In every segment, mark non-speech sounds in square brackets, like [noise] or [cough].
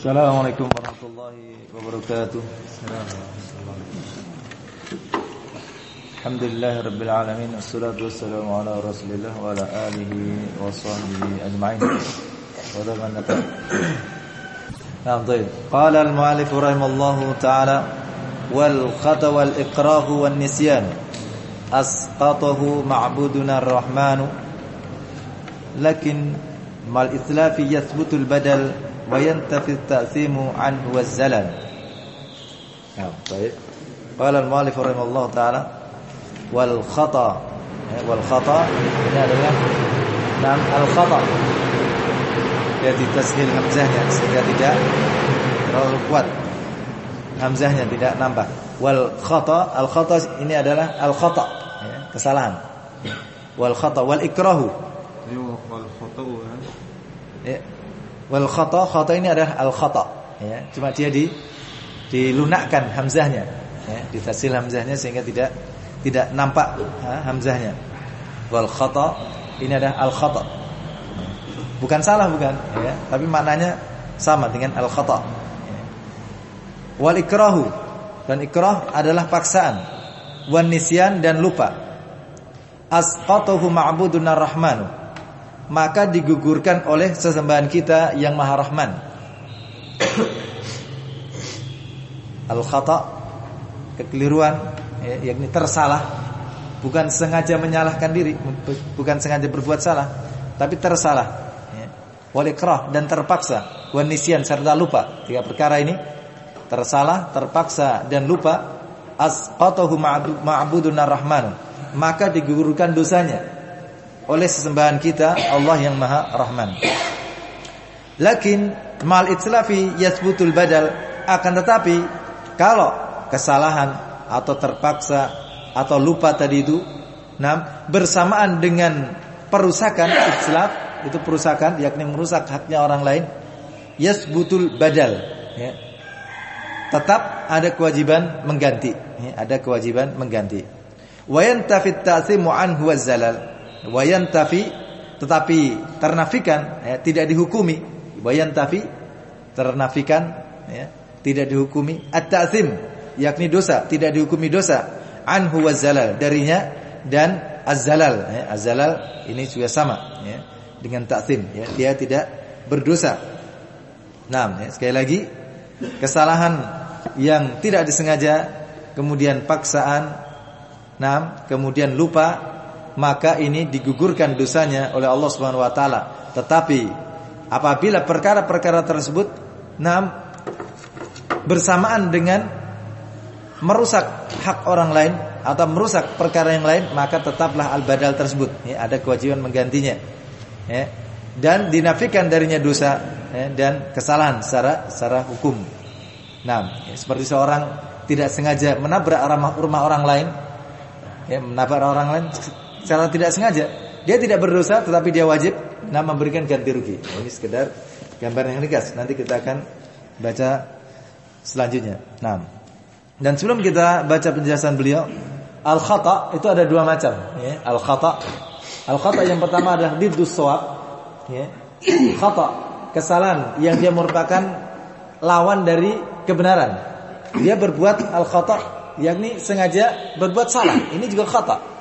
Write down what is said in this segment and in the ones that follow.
Assalamualaikum warahmatullahi wabarakatuh. Alhamdulillah rabbil alamin wassalatu wassalamu ala rasulillah wa ala alihi wa sahbihi ajma'in. Wa man nata. Naam, baik. Qala al-mu'allif rahimallahu ta'ala wal khata wal ikrahu wan nisyan asqatahu ma'buduna ar-rahmanu lakin mal itlafi yathbutu al-badal wa yantafi at-ta'thimu anhu waz-zalal. Naam, baik. Qala al-mu'allif rahimallahu ta'ala wal khata wal khata ini adalah nam al khata ya ditashil hamzahnya sehingga tidak terlalu kuat hamzahnya tidak nambah wal khata al khata ini adalah al khata ya, kesalahan. wal khata wal ikrahu wal khata ya wal khata khata ini adalah al khata ya cuma dia di dilunakkan hamzahnya ya ditasil hamzahnya sehingga tidak tidak nampak ha, hamzahnya. Wal khata ini adalah al khata. Bukan salah bukan, ya, tapi maknanya sama dengan al khata. Ya. Wal ikrahu dan ikrah adalah paksaan. Wan nisyan dan lupa. Asqatahu ma'budun rahmanu Maka digugurkan oleh sesembahan kita yang Maha Rahman. al khata kekeliruan ya, yakni tersalah. Bukan sengaja menyalahkan diri bukan sengaja berbuat salah tapi tersalah ya. walikrah dan terpaksa. Wanisian serta lupa. Tiga perkara ini. Tersalah terpaksa dan lupa. Asqatahu ma'budun rahman maka digugurkan dosanya oleh sesembahan kita Allah yang Maha Rahman lakin mal itlafi yathbutul badal akan tetapi kalau kesalahan atau terpaksa atau lupa tadi itu nah bersamaan dengan perusakan islaf itu perusakan yakni merusak haknya orang lain yasbutul badal ya. tetap ada kewajiban mengganti ya. ada kewajiban mengganti wayantafi ta'thimu anhu wazalal wayantafi tetapi ternafikan ya, tidak dihukumi. Wayantafi ternafikan ya, tidak dihukumi. At-ta'thim yakni dosa tidak dihukumi dosa. Anhu wazalal darinya dan azzalal ya, azzalal ini juga sama ya, dengan ta'zim ya, dia tidak berdosa. Nah ya, sekali lagi kesalahan yang tidak disengaja kemudian paksaan nah kemudian lupa maka ini digugurkan dosanya oleh Allah Subhanahu wa taala. Tetapi apabila perkara-perkara tersebut nah bersamaan dengan merusak hak orang lain atau merusak perkara yang lain maka tetaplah al-badal tersebut. Ya, ada kewajiban menggantinya. Ya, dan dinafikan darinya dosa ya, dan kesalahan secara secara hukum. Nah, ya, seperti seorang tidak sengaja menabrak rumah orang lain ya, menabrak orang lain secara tidak sengaja dia tidak berdosa tetapi dia wajib nah memberikan ganti rugi. Nah, ini sekedar gambar yang ringkas. Nanti kita akan baca selanjutnya. Nah, dan sebelum kita baca penjelasan beliau, al-khata itu ada dua macam, ya. Al-khata. Al-khata yang pertama adalah diddus shawab, ya. Khata, kesalahan yang dia merupakan lawan dari kebenaran. Dia berbuat al-khata, yakni sengaja berbuat salah. Ini juga khata.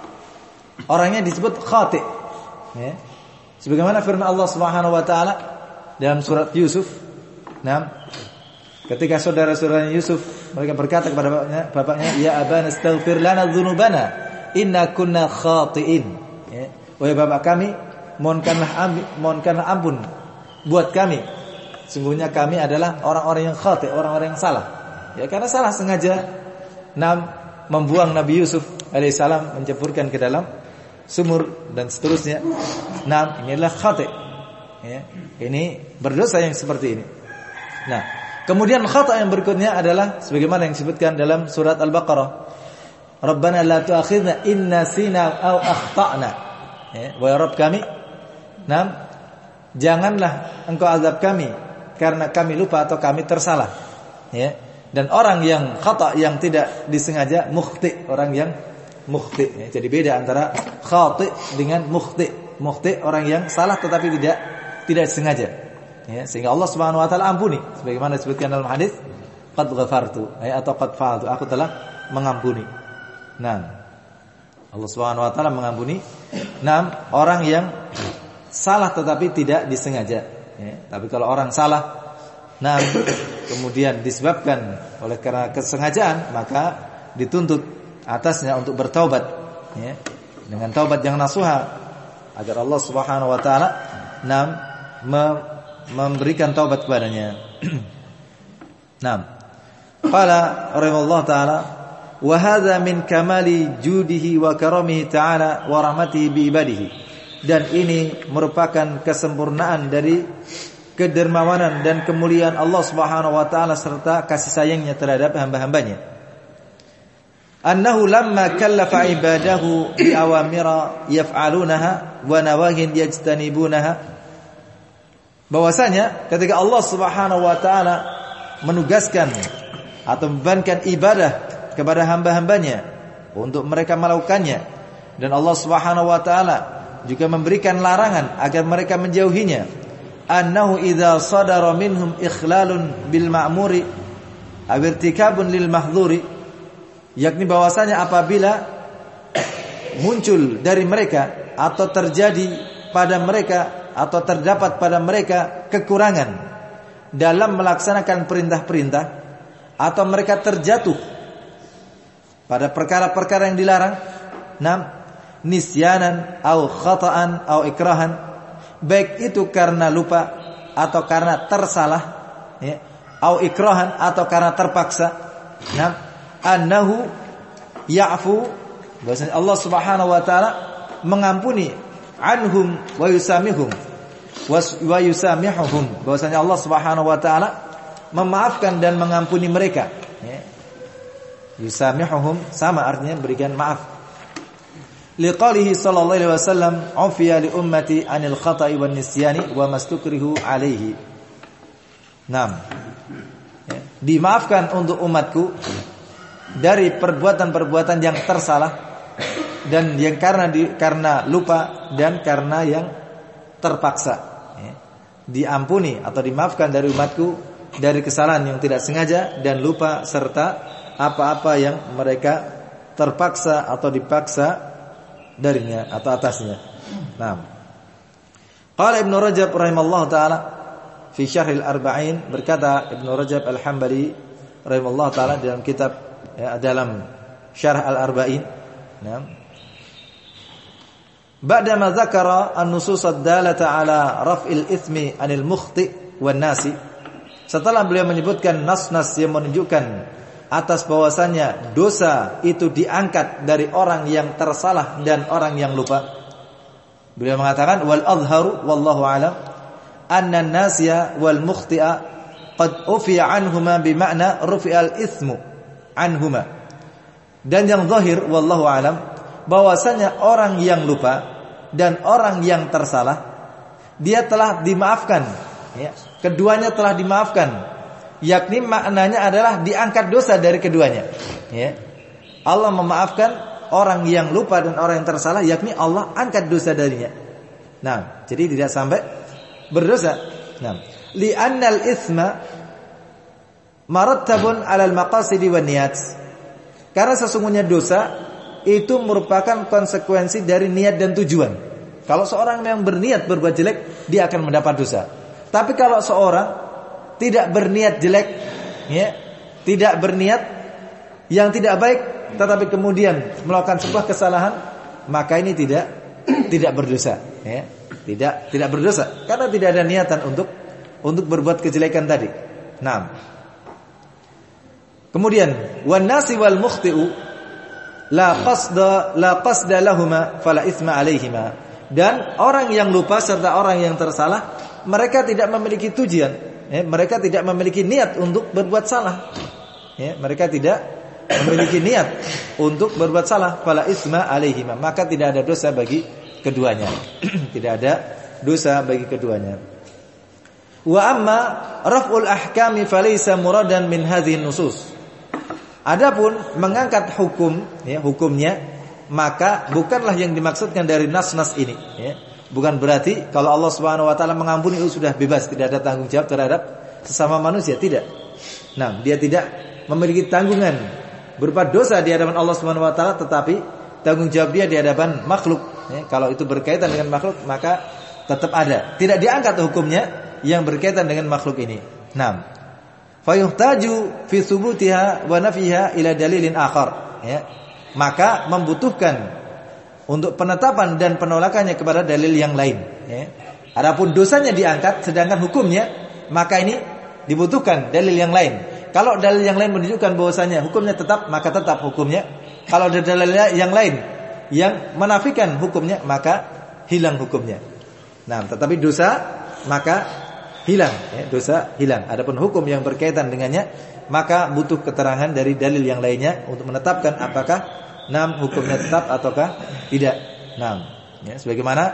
Orangnya disebut khati. Ya. Sebagaimana firman Allah Subhanahu wa taala dalam surat Yusuf. Nah, Ketika saudara-saudaranya Yusuf mereka berkata kepada bapaknya, bapaknya, "Ya abana astaghfir lana dzunubana, inna kunna khati'in." Ya. Wahai bapak kami, mohonkanlah ampun, mohonkanlah ampun buat kami. Sungguhnya kami adalah orang-orang yang khati, orang-orang yang salah. Ya karena salah sengaja nam membuang Nabi Yusuf alaihissalam menceburkan ke dalam sumur dan seterusnya. Nam inilah khati. Ya, ini berdosa yang seperti ini. Nah, Kemudian khata yang berikutnya adalah sebagaimana yang disebutkan dalam surat Al-Baqarah. Rabbana la tu'akhidna in nasina aw akhtana. Ya, wahai Rabb kami, nam, janganlah engkau azab kami karena kami lupa atau kami tersalah. Ya. Dan orang yang khata yang tidak disengaja mukhti, orang yang mukhti. Ya. Jadi beda antara khati dengan mukhti. Mukhti orang yang salah tetapi tidak tidak disengaja. ya, sehingga Allah Subhanahu wa taala ampuni sebagaimana disebutkan dalam hadis qad ghafartu ya, atau qad fa'altu aku telah mengampuni. Nah, Allah Subhanahu wa taala mengampuni enam orang yang salah tetapi tidak disengaja ya. Tapi kalau orang salah nah kemudian disebabkan oleh karena kesengajaan maka dituntut atasnya untuk bertaubat ya. Dengan taubat yang nasuha agar Allah Subhanahu wa taala enam memberikan taubat kepadanya. [clears throat] Naam. Qala rahimahullah taala wa hadza min kamali judihi wa karamihi ta'ala wa rahmatihi bi ibadihi. Dan ini merupakan kesempurnaan dari kedermawanan dan kemuliaan Allah Subhanahu wa taala serta kasih sayangnya terhadap hamba-hambanya. Annahu lamma kallafa ibadahu bi awamira yaf'alunaha wa nawahin yajtanibunaha. Bahwasanya ketika Allah Subhanahu wa taala menugaskan atau membebankan ibadah kepada hamba-hambanya untuk mereka melakukannya dan Allah Subhanahu wa taala juga memberikan larangan agar mereka menjauhinya. Annahu idza sadara minhum ikhlalun bil ma'muri aw irtikabun lil mahdhuri yakni bahwasanya apabila muncul dari mereka atau terjadi pada mereka atau terdapat pada mereka kekurangan dalam melaksanakan perintah-perintah atau mereka terjatuh pada perkara-perkara yang dilarang nam nisyanan atau khata'an atau ikrahan baik itu karena lupa atau karena tersalah ya atau ikrahan atau karena terpaksa nam annahu ya'fu bahwasanya Allah Subhanahu wa taala mengampuni anhum wa yusamihum wa yusamihuhum bahwasanya Allah Subhanahu wa taala memaafkan dan mengampuni mereka. Ya. yusamihuhum sama artinya berikan maaf. Liqalihi sallallahu alaihi wasallam afiya li ummati anil khata'i wan nisyani wa mastukrihu alaihi. Naam. Ya. dimaafkan untuk umatku dari perbuatan-perbuatan yang tersalah dan yang karena di, karena lupa dan karena yang terpaksa diampuni atau dimaafkan dari umatku dari kesalahan yang tidak sengaja dan lupa serta apa-apa yang mereka terpaksa atau dipaksa darinya atau atasnya. Nah. Qala Ibnu Rajab rahimallahu taala fi Syarh al-Arba'in berkata Ibnu Rajab Al-Hambali rahimallahu taala dalam kitab ya, dalam Syarh al-Arba'in. Nah. Ba'dama dzakara an-nusus ad-dalata ala raf'il itsmi 'anil mukhti' wan nasi. Setelah beliau menyebutkan nas-nas yang menunjukkan atas bahwasannya dosa itu diangkat dari orang yang tersalah dan orang yang lupa. Beliau mengatakan wal azharu wallahu alam anna an-nasiya wal mukhti'a qad ufiya anhuma bima'na rufi'al itsmu anhuma. Dan yang zahir wallahu alam bahwasanya orang yang lupa dan orang yang tersalah dia telah dimaafkan. Ya keduanya telah dimaafkan. Yakni maknanya adalah diangkat dosa dari keduanya. Ya Allah memaafkan orang yang lupa dan orang yang tersalah yakni Allah angkat dosa darinya. Nah jadi tidak sampai berdosa. Nah li'annal isma marattabun 'alal maqasidi wan niyat karena sesungguhnya dosa itu merupakan konsekuensi dari niat dan tujuan. Kalau seorang yang berniat berbuat jelek, dia akan mendapat dosa. Tapi kalau seorang tidak berniat jelek, ya, tidak berniat yang tidak baik, tetapi kemudian melakukan sebuah kesalahan, maka ini tidak tidak berdosa, ya. Tidak tidak berdosa karena tidak ada niatan untuk untuk berbuat kejelekan tadi. Nah. Kemudian wan nasi wal mukhti'u la qasda la qasda lahuma fala itsma alaihima. Dan orang yang lupa serta orang yang tersalah mereka tidak memiliki tujuan. Ya, mereka tidak memiliki niat untuk berbuat salah. Ya, mereka tidak memiliki niat untuk berbuat salah fala isma alaihima. Maka tidak ada dosa bagi keduanya. [clears throat] Tidak ada dosa bagi keduanya. Wa amma raf'ul ahkami falaysa muradan min hadhihi nusus Adapun mengangkat hukum, ya, hukumnya, maka bukanlah yang dimaksudkan dari nas-nas ini. Ya. Bukan berarti kalau Allah Subhanahu wa taala mengampuni itu sudah bebas, tidak ada tanggung jawab terhadap sesama manusia, tidak. Nah, dia tidak memiliki tanggungan berupa dosa di hadapan Allah Subhanahu wa taala tetapi tanggung jawab dia di hadapan makhluk. Ya, kalau itu berkaitan dengan makhluk maka tetap ada. Tidak diangkat hukumnya yang berkaitan dengan makhluk ini. Nah, fayuhtaju fi thubutiha wa nafiha ila dalilin akhar, ya. Maka membutuhkan untuk penetapan dan penolakannya kepada dalil yang lain. Ya. Adapun dosanya diangkat, sedangkan hukumnya maka ini dibutuhkan dalil yang lain. Kalau dalil yang lain menunjukkan bahwasanya hukumnya tetap, maka tetap hukumnya. Kalau ada dalil yang lain yang menafikan hukumnya, maka hilang hukumnya. Nah, tetapi dosa maka hilang, ya, dosa hilang. Adapun hukum yang berkaitan dengannya, maka butuh keterangan dari dalil yang lainnya untuk menetapkan apakah Nam hukumnya tetap ataukah tidak? Nam. Ya, sebagaimana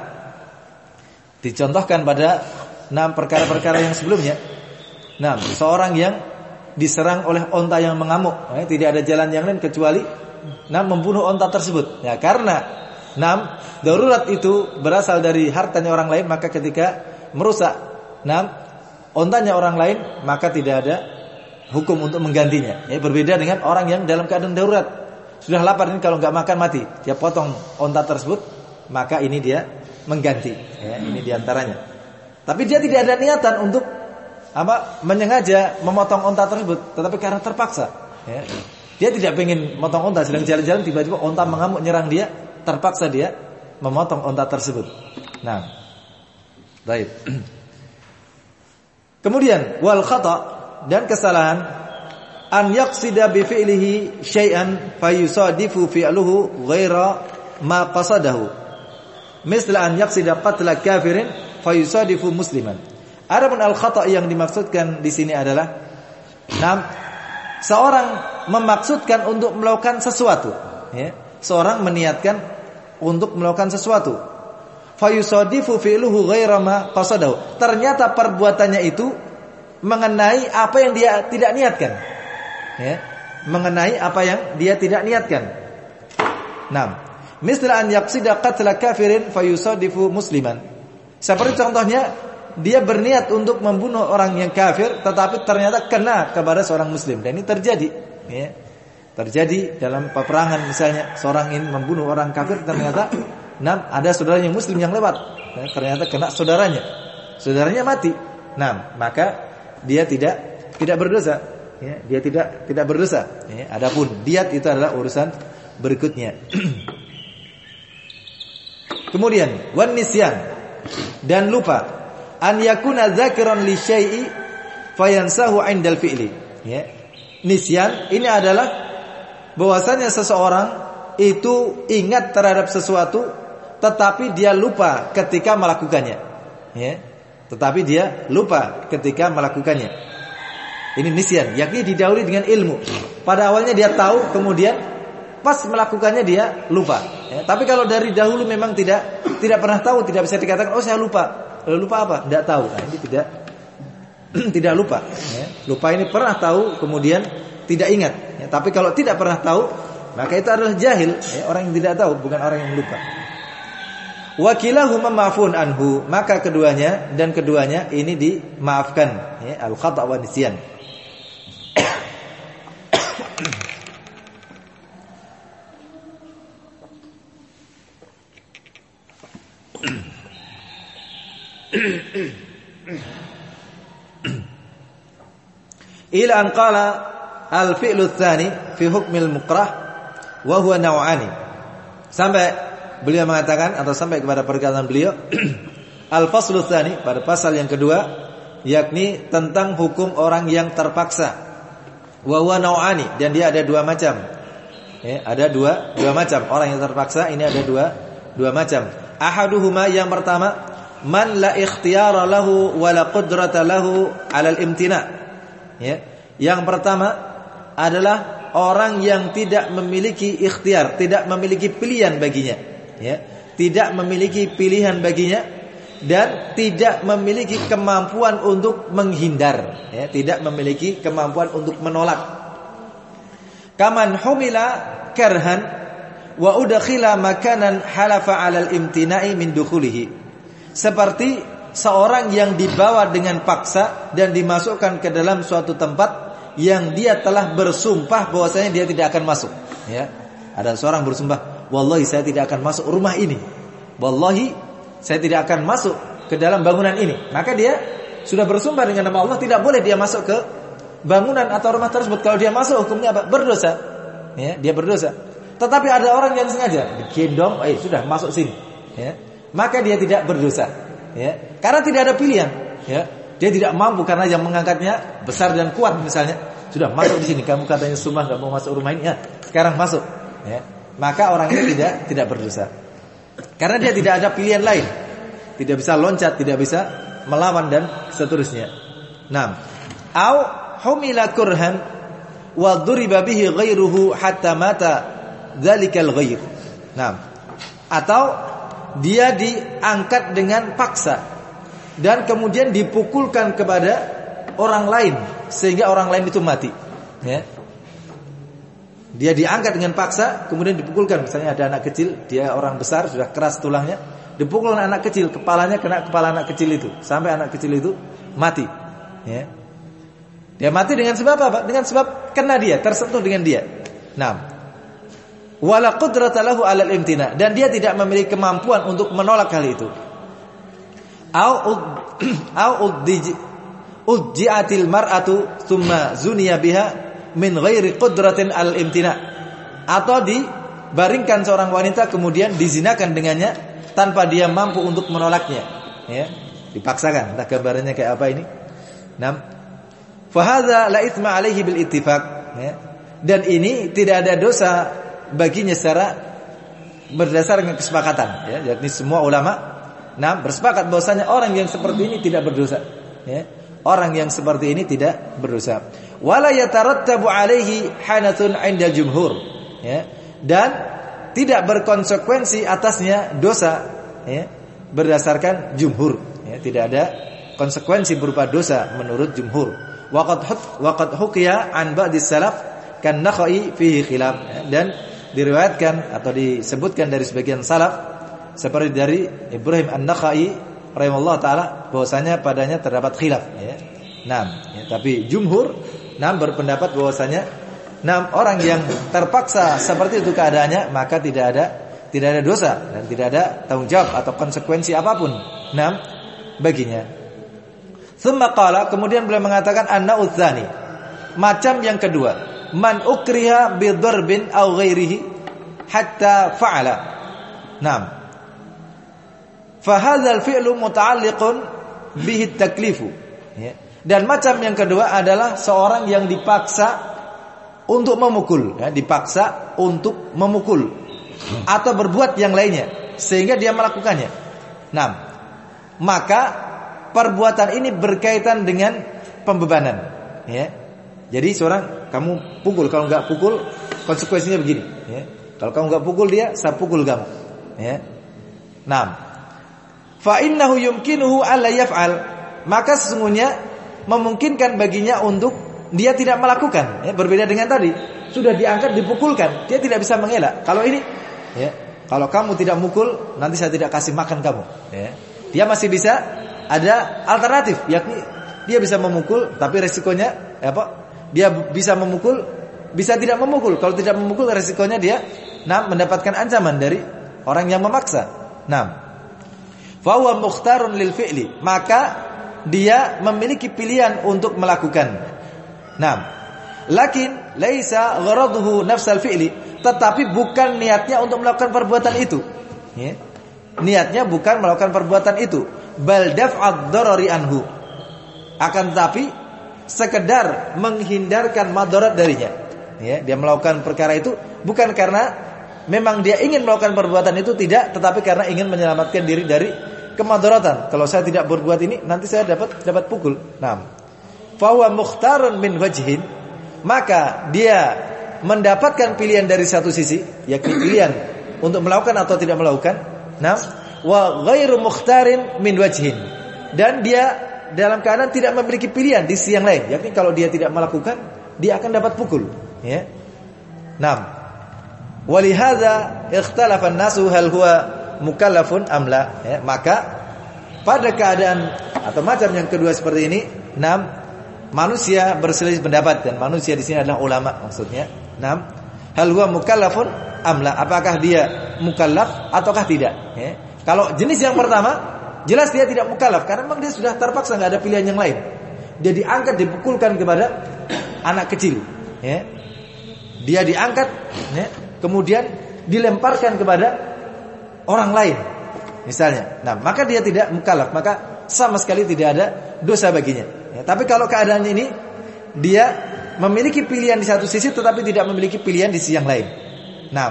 dicontohkan pada enam perkara-perkara yang sebelumnya. Nam, seorang yang diserang oleh onta yang mengamuk, ya, tidak ada jalan yang lain kecuali nam membunuh onta tersebut. Ya, karena nam darurat itu berasal dari hartanya orang lain, maka ketika merusak nam ontanya orang lain, maka tidak ada hukum untuk menggantinya. Ya, berbeda dengan orang yang dalam keadaan darurat. Sudah lapar ini kalau nggak makan mati. Dia potong onta tersebut, maka ini dia mengganti. Ya, ini di antaranya. Tapi dia tidak ada niatan untuk apa menyengaja memotong onta tersebut, tetapi karena terpaksa. Ya. Dia tidak ingin memotong onta, sedang jalan-jalan tiba-tiba onta mengamuk nyerang dia, terpaksa dia memotong onta tersebut. Nah, baik. [clears throat] Kemudian wal khata dan kesalahan an yaqsida bi fi'lihi syai'an fayusadifu fi'luhu ghaira ma qasadahu. Misal an yaqsida qatla kafirin fayusadifu musliman. Adapun al-khata' yang dimaksudkan di sini adalah enam seorang memaksudkan untuk melakukan sesuatu, ya. Seorang meniatkan untuk melakukan sesuatu. Fayusadifu fi'luhu ghaira ma qasadahu. Ternyata perbuatannya itu mengenai apa yang dia tidak niatkan ya, mengenai apa yang dia tidak niatkan. Nah, misal an yaqsida qatla kafirin fayusadifu musliman. Seperti contohnya dia berniat untuk membunuh orang yang kafir tetapi ternyata kena kepada seorang muslim dan ini terjadi ya. Terjadi dalam peperangan misalnya seorang ingin membunuh orang kafir ternyata nah ada saudaranya muslim yang lewat ya, ternyata kena saudaranya. Saudaranya mati. Nah, maka dia tidak tidak berdosa ya, dia tidak tidak berdosa. Ya, adapun diat itu adalah urusan berikutnya. [clears throat] Kemudian wan nisyan dan lupa an yakuna dzakiran li syai'i fayansahu 'indal fi'li. Ya. Nisyan ini adalah bahwasanya seseorang itu ingat terhadap sesuatu tetapi dia lupa ketika melakukannya. Ya. Tetapi dia lupa ketika melakukannya. Ini nisyan, yakni didahului dengan ilmu. Pada awalnya dia tahu, kemudian pas melakukannya dia lupa. Ya, tapi kalau dari dahulu memang tidak tidak pernah tahu, tidak bisa dikatakan oh saya lupa. Lupa apa? Tidak tahu. Nah, ini tidak [clears throat] tidak lupa. Ya. Lupa ini pernah tahu, kemudian tidak ingat. Ya, tapi kalau tidak pernah tahu, maka itu adalah jahil. Ya, orang yang tidak tahu, bukan orang yang lupa. Wakilahuma ma'fun anhu. Maka keduanya dan keduanya ini dimaafkan. Ya, al-khata' wa nisyan. Ila an qala al-fi'lu tsani fi hukmil mukrah wa huwa naw'ani. Sampai beliau mengatakan atau sampai kepada perkataan beliau [clears throat] al-faslu tsani pada pasal yang kedua yakni tentang hukum orang yang terpaksa. Wa huwa naw'ani dan dia ada dua macam. Ya, ada dua dua macam orang yang terpaksa ini ada dua dua macam. Ahaduhuma yang pertama man la ikhtiyara lahu wa la qudrata lahu 'ala al-imtina. Ya. Yang pertama adalah orang yang tidak memiliki ikhtiar, tidak memiliki pilihan baginya, ya. Tidak memiliki pilihan baginya dan tidak memiliki kemampuan untuk menghindar, ya. Tidak memiliki kemampuan untuk menolak. Kaman humila karhan wa udkhila makanan halafa 'ala al-imtina'i min dukhulihi seperti seorang yang dibawa dengan paksa dan dimasukkan ke dalam suatu tempat yang dia telah bersumpah bahwasanya dia tidak akan masuk ya ada seorang bersumpah wallahi saya tidak akan masuk rumah ini wallahi saya tidak akan masuk ke dalam bangunan ini maka dia sudah bersumpah dengan nama Allah tidak boleh dia masuk ke bangunan atau rumah tersebut kalau dia masuk hukumnya apa berdosa ya dia berdosa tetapi ada orang yang sengaja digendong eh sudah masuk sini ya maka dia tidak berdosa ya karena tidak ada pilihan ya dia tidak mampu karena yang mengangkatnya besar dan kuat misalnya. Sudah masuk di sini. Kamu katanya sumpah nggak mau masuk rumah ini ya. Sekarang masuk. Ya. Maka orang ini tidak tidak berdosa. Karena dia tidak ada pilihan lain. Tidak bisa loncat, tidak bisa melawan dan seterusnya. Nah, au humila kurhan wa duriba bihi ghairuhu hatta mata dzalikal ghair. Nah, atau dia diangkat dengan paksa dan kemudian dipukulkan kepada orang lain sehingga orang lain itu mati. Ya. Dia diangkat dengan paksa, kemudian dipukulkan. Misalnya ada anak kecil, dia orang besar sudah keras tulangnya, dipukul anak kecil, kepalanya kena kepala anak kecil itu, sampai anak kecil itu mati. Ya. Dia mati dengan sebab apa? Dengan sebab kena dia, tersentuh dengan dia. Nah, wala qudratalahu alal imtina dan dia tidak memiliki kemampuan untuk menolak hal itu au [clears throat] au ujji'atil mar'atu thumma zuniya biha min ghairi qudratin al imtina atau dibaringkan seorang wanita kemudian dizinakan dengannya tanpa dia mampu untuk menolaknya. Ya dipaksakan. Entah gambarannya kayak apa ini. Nam. Fa hadza la itsma alaihi bil ittifaq. Ya. Dan ini tidak ada dosa baginya secara berdasarkan kesepakatan. Ya yakni semua ulama. Nah, bersepakat bahwasanya orang yang seperti ini tidak berdosa. Ya. Orang yang seperti ini tidak berdosa. Wala yatarattabu alaihi hanatun 'inda jumhur. Ya. Dan tidak berkonsekuensi atasnya dosa ya, berdasarkan jumhur. Ya, tidak ada konsekuensi berupa dosa menurut jumhur. Waqad waqad huqiya an ba'di salaf kan nakhai fihi khilaf. Ya, dan diriwayatkan atau disebutkan dari sebagian salaf seperti dari Ibrahim An-Nakhai rahimahullah taala bahwasanya padanya terdapat khilaf ya. Nah, ya, tapi jumhur nah berpendapat bahwasanya nah orang yang terpaksa seperti itu keadaannya maka tidak ada tidak ada dosa dan tidak ada tanggung jawab atau konsekuensi apa pun nah baginya. Thumma qala kemudian beliau mengatakan anna utsani macam yang kedua man ukriha bi dharbin aw ghairihi hatta fa'ala. Naam. Fahadzal fi'lu muta'alliqun bihi taklifu. Ya. Dan macam yang kedua adalah seorang yang dipaksa untuk memukul, ya, dipaksa untuk memukul atau berbuat yang lainnya sehingga dia melakukannya. Nah, maka perbuatan ini berkaitan dengan pembebanan, ya. Jadi seorang kamu pukul, kalau nggak pukul konsekuensinya begini, ya. Kalau kamu nggak pukul dia, saya pukul kamu, ya. Nah, fa innahu yumkinuhu alla yaf'al. Maka sesungguhnya memungkinkan baginya untuk dia tidak melakukan. Ya, berbeda dengan tadi. Sudah diangkat dipukulkan. Dia tidak bisa mengelak. Kalau ini ya kalau kamu tidak mukul nanti saya tidak kasih makan kamu. Ya. Dia masih bisa ada alternatif yakni dia bisa memukul tapi resikonya ya apa dia bisa memukul bisa tidak memukul. Kalau tidak memukul resikonya dia nah mendapatkan ancaman dari orang yang memaksa. Nah Fahuwa mukhtarun lil fi'li. Maka dia memiliki pilihan untuk melakukan. Nah, lakin laisa gharaduhu nafsal fi'li, tetapi bukan niatnya untuk melakukan perbuatan itu. Ya. Niatnya bukan melakukan perbuatan itu, bal daf'ad anhu. Akan tetapi sekedar menghindarkan madarat darinya. Ya, dia melakukan perkara itu bukan karena memang dia ingin melakukan perbuatan itu tidak, tetapi karena ingin menyelamatkan diri dari kemadaratan. Kalau saya tidak berbuat ini, nanti saya dapat dapat pukul. Nah, fawa mukhtarun min wajhin, maka dia mendapatkan pilihan dari satu sisi, yakni pilihan untuk melakukan atau tidak melakukan. Nah, wa ghairu mukhtarin min wajhin. Dan dia dalam keadaan tidak memiliki pilihan di sisi yang lain, yakni kalau dia tidak melakukan, dia akan dapat pukul, ya. Nah, Walihada ikhtalafa nasu hal huwa mukallafun amla ya, maka pada keadaan atau macam yang kedua seperti ini, enam manusia berselisih pendapat dan manusia di sini adalah ulama maksudnya. Enam, hal huwa mukallafun amla? Apakah dia mukallaf ataukah tidak? Ya. Kalau jenis yang pertama, jelas dia tidak mukallaf karena memang dia sudah terpaksa nggak ada pilihan yang lain. Dia diangkat dipukulkan kepada anak kecil, ya. Dia diangkat, ya, kemudian dilemparkan kepada orang lain misalnya. Nah, maka dia tidak mukallaf, maka sama sekali tidak ada dosa baginya. Ya, tapi kalau keadaan ini dia memiliki pilihan di satu sisi tetapi tidak memiliki pilihan di sisi yang lain. Nah,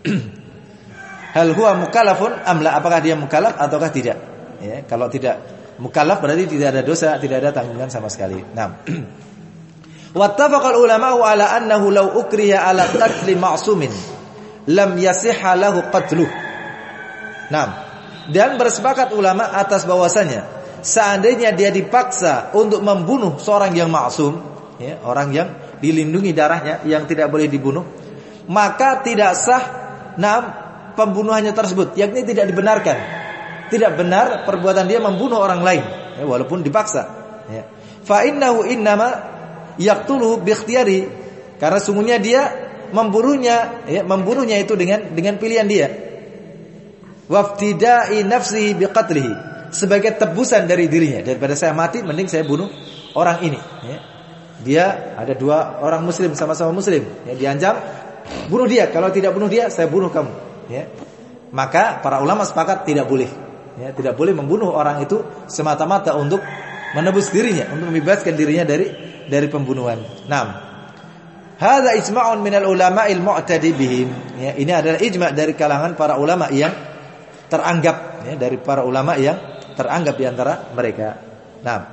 [clears throat] hal huwa mukallafun amla apakah dia mukallaf ataukah tidak? Ya, kalau tidak mukallaf berarti tidak ada dosa, tidak ada tanggungan sama sekali. Nah, [clears throat] Wattafaqal ulama ala annahu law ukriya ala qatli ma'sumin lam yasihha lahu qatluh. Dan bersepakat ulama atas bahwasanya seandainya dia dipaksa untuk membunuh seorang yang maksum, ya, orang yang dilindungi darahnya yang tidak boleh dibunuh, maka tidak sah nam pembunuhannya tersebut, yakni tidak dibenarkan. Tidak benar perbuatan dia membunuh orang lain, ya, walaupun dipaksa. Ya. Fa innahu innama yaqtuluhu bikhtiyari karena sungguhnya dia membunuhnya ya, membunuhnya itu dengan dengan pilihan dia waftidai nafsihi biqatlihi sebagai tebusan dari dirinya daripada saya mati mending saya bunuh orang ini ya. dia ada dua orang muslim sama-sama muslim ya diancam bunuh dia kalau tidak bunuh dia saya bunuh kamu ya maka para ulama sepakat tidak boleh ya tidak boleh membunuh orang itu semata-mata untuk menebus dirinya untuk membebaskan dirinya dari dari pembunuhan. Naam. Hadza ijma'un minal ulama'il mu'tadi bihim. Ya, ini adalah ijma' dari kalangan para ulama yang teranggap ya, dari para ulama yang teranggap di antara mereka. Nah,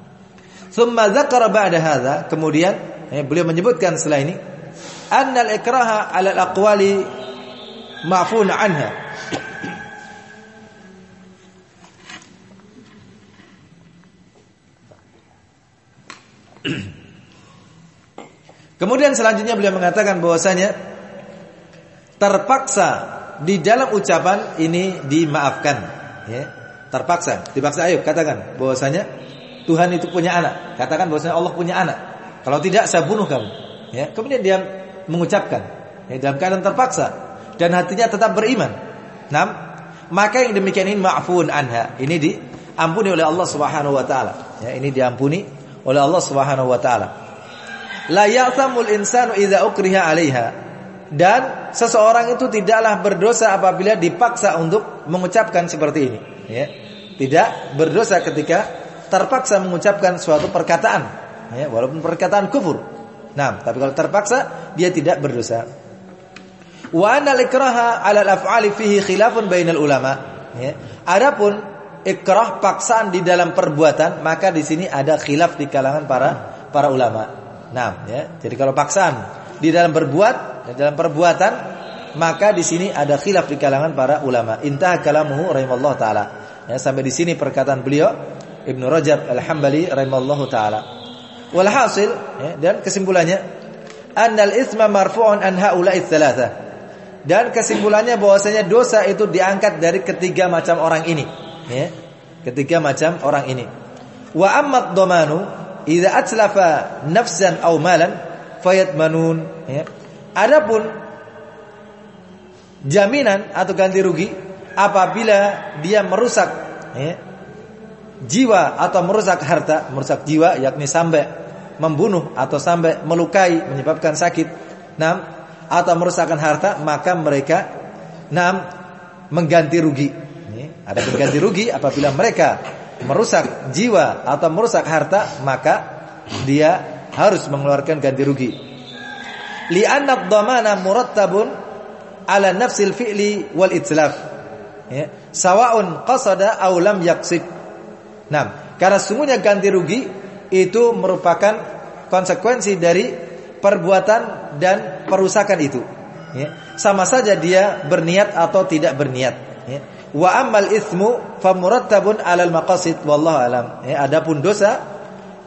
[clears throat] Thumma dzakara ba'da hadza, kemudian ya, beliau menyebutkan setelah ini annal ikraha 'ala al-aqwali ma'fun anha. Kemudian selanjutnya beliau mengatakan bahwasanya terpaksa di dalam ucapan ini dimaafkan. Ya terpaksa dipaksa. Ayo katakan bahwasanya Tuhan itu punya anak. Katakan bahwasanya Allah punya anak. Kalau tidak saya bunuh kamu. Ya kemudian dia mengucapkan. Ya, dalam keadaan terpaksa dan hatinya tetap beriman. Nah maka yang demikian ini maafun anha. Ini diampuni oleh Allah Subhanahu wa taala. Ya ini diampuni oleh Allah Subhanahu wa taala la insanu idza ukriha 'alaiha. Dan seseorang itu tidaklah berdosa apabila dipaksa untuk mengucapkan seperti ini. Ya. Tidak berdosa ketika terpaksa mengucapkan suatu perkataan. Ya walaupun perkataan kufur. Nah tapi kalau terpaksa dia tidak berdosa. Wa anna ikraha 'ala al-af'ali fihi khilafun bainal ulama. Ya. Adapun ikrah paksaan di dalam perbuatan maka di sini ada khilaf di kalangan para para ulama nah ya jadi kalau paksaan di dalam berbuat dalam perbuatan maka di sini ada khilaf di kalangan para ulama. Intah kalamuhu rahimallahu taala. Ya, sampai di sini perkataan beliau Ibnu Rajab Al-Hambali rahimallahu taala. Walhasil ya, dan kesimpulannya annal itsma marfu'un an haula'i tsalatsa. Dan kesimpulannya bahwasanya dosa itu diangkat dari ketiga macam orang ini, ya. Ketiga macam orang ini. Wa ammat dhamanu idza atlafa nafsan aw malan fayatmanun, ya. Adapun jaminan atau ganti rugi apabila dia merusak ya, jiwa atau merusak harta, merusak jiwa yakni sampai membunuh atau sampai melukai menyebabkan sakit, nam atau merusakkan harta, maka mereka nam mengganti rugi. Ya, ada pengganti rugi apabila mereka merusak jiwa atau merusak harta, maka dia harus mengeluarkan ganti rugi. Li'anna ad-dhamana murattabun ala nafsil fi'li wal itlaf. Ya sawa'un qasada aw lam yaqsid nah karena sungguhnya ganti rugi itu merupakan konsekuensi dari perbuatan dan perusakan itu. Ya sama saja dia berniat atau tidak berniat. Ya wa ammal itsmu famurattabun alal maqasid wallahu alam ya adapun dosa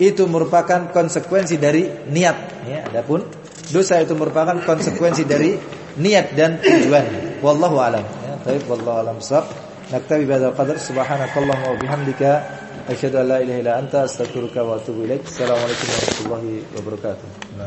itu merupakan konsekuensi dari niat ya adapun dosa itu merupakan konsekuensi dari niat dan tujuan. Wallahu alam. Ya, baik wallahu alam sab. Naktabi bihadzal qadar subhanakallahumma wa bihamdika asyhadu an la ilaha illa anta astaghfiruka wa atubu ilaik. Assalamualaikum warahmatullahi wabarakatuh.